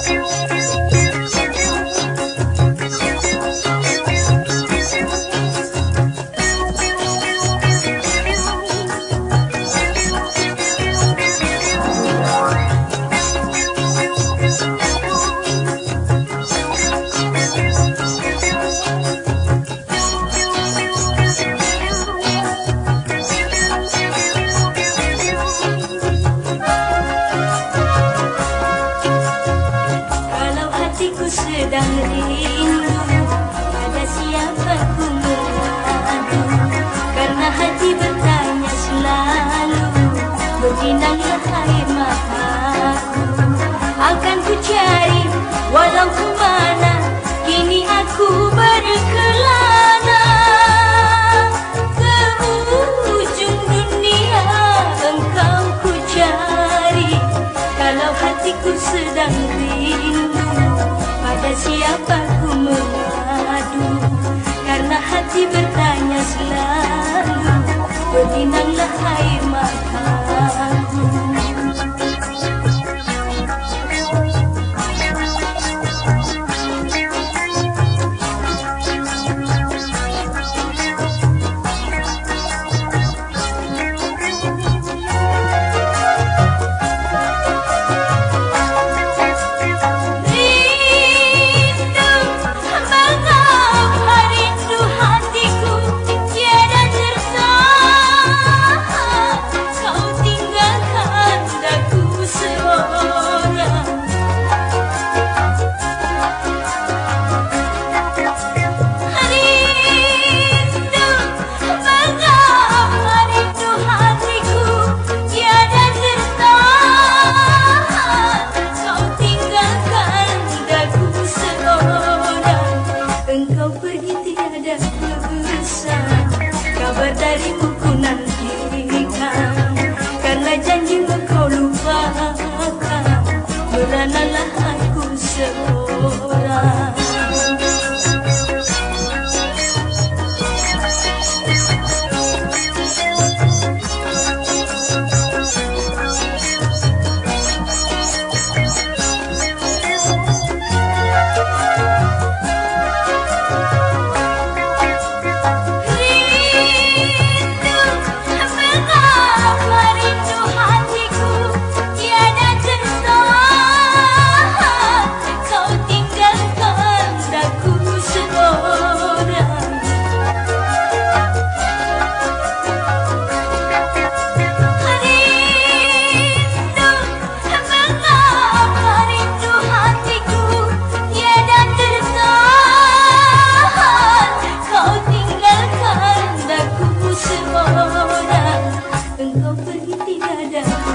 Serious. Hatiku sedang rindu Pada siapa ku mengadu? Karena hati bertanya selalu. Berlinanglah air mataku tiada kebesaran Kabar darimu ku nantikan Karena janjimu kau lupakan Meranalah aku seorang hindi dadaan.